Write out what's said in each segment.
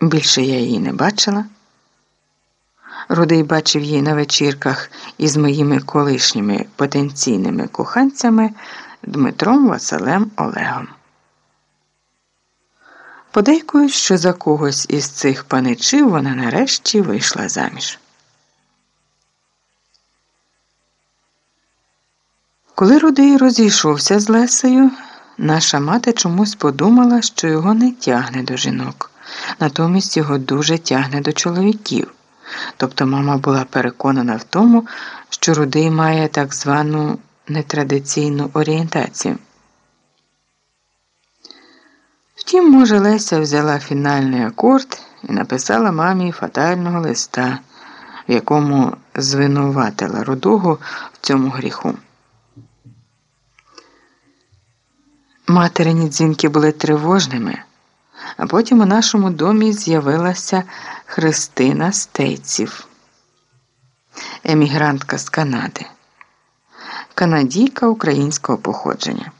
Більше я її не бачила. Рудий бачив її на вечірках із моїми колишніми потенційними коханцями Дмитром Василем Олегом. Подейкують, що за когось із цих паничів вона нарешті вийшла заміж. Коли Рудий розійшовся з Лесею, наша мати чомусь подумала, що його не тягне до жінок, натомість його дуже тягне до чоловіків. Тобто мама була переконана в тому, що Рудий має так звану нетрадиційну орієнтацію. Втім, може, Леся взяла фінальний акорд і написала мамі фатального листа, в якому звинуватила Рудого в цьому гріху. Материні дзвінки були тривожними, а потім у нашому домі з'явилася Христина Стейців, емігрантка з Канади, канадійка українського походження.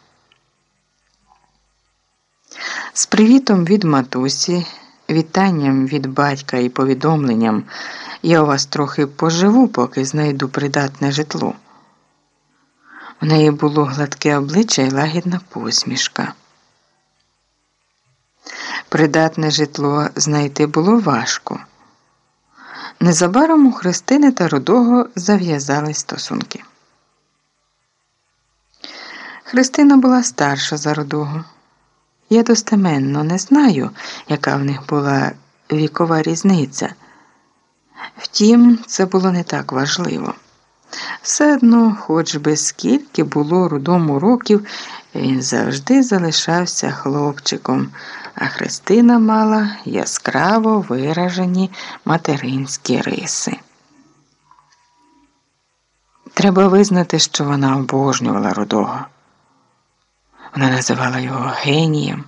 З привітом від матусі, вітанням від батька і повідомленням я у вас трохи поживу, поки знайду придатне житло. У неї було гладке обличчя і лагідна посмішка. Придатне житло знайти було важко. Незабаром у Христини та Рудого зав'язались стосунки. Христина була старша за Рудого. Я достеменно не знаю, яка в них була вікова різниця. Втім, це було не так важливо. Все одно, хоч би скільки було рудому років, він завжди залишався хлопчиком, а Христина мала яскраво виражені материнські риси. Треба визнати, що вона обожнювала рудого. Вона називала його генієм,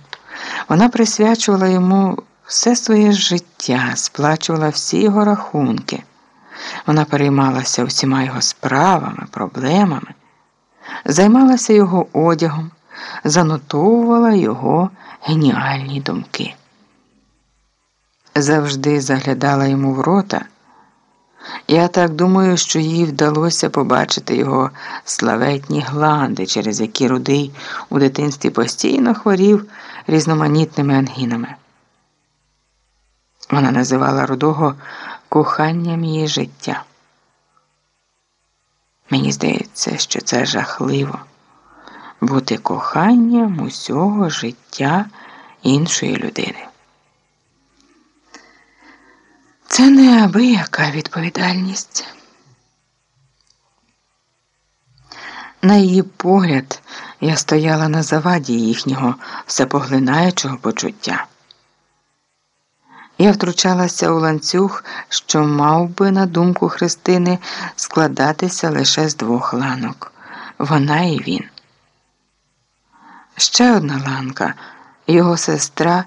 вона присвячувала йому все своє життя, сплачувала всі його рахунки. Вона переймалася усіма його справами, проблемами, займалася його одягом, занотовувала його геніальні думки. Завжди заглядала йому в рота. Я так думаю, що їй вдалося побачити його славетні гланди, через які рудий у дитинстві постійно хворів різноманітними ангінами. Вона називала рудого коханням її життя. Мені здається, що це жахливо бути коханням усього життя іншої людини. Це неабияка відповідальність. На її погляд, я стояла на заваді їхнього всепоглинаючого почуття. Я втручалася у ланцюг, що мав би, на думку Христини, складатися лише з двох ланок вона і він. Ще одна ланка, його сестра,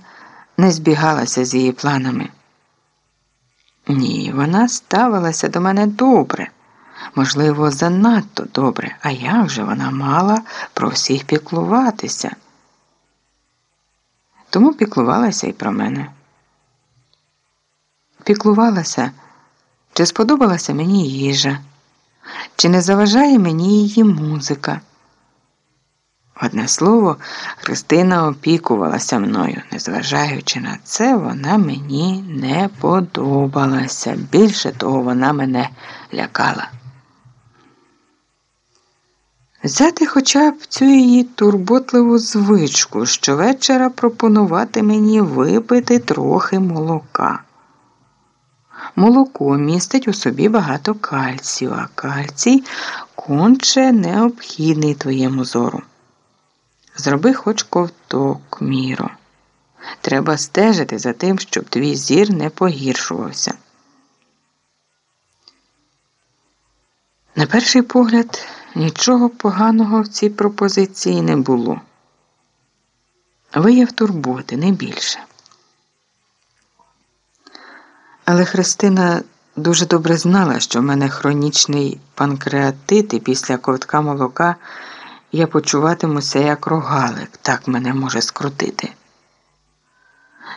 не збігалася з її планами. Ні, вона ставилася до мене добре, можливо, занадто добре, а як же вона мала про всіх піклуватися? Тому піклувалася і про мене. Піклувалася, чи сподобалася мені їжа, чи не заважає мені її музика. Одне слово, Христина опікувалася мною, незважаючи на це, вона мені не подобалася. Більше того, вона мене лякала. Взяти хоча б цю її турботливу звичку щовечора пропонувати мені випити трохи молока. Молоко містить у собі багато кальцію, а кальцій конче необхідний твоєму зору. Зроби хоч ковток, міро. Треба стежити за тим, щоб твій зір не погіршувався. На перший погляд, нічого поганого в цій пропозиції не було. Вияв турботи не більше. Але Христина дуже добре знала, що в мене хронічний панкреатит і після ковтка молока я почуватимуся як рогалик, так мене може скрутити.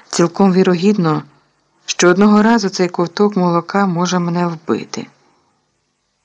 Цілком вірогідно, що одного разу цей ковток молока може мене вбити.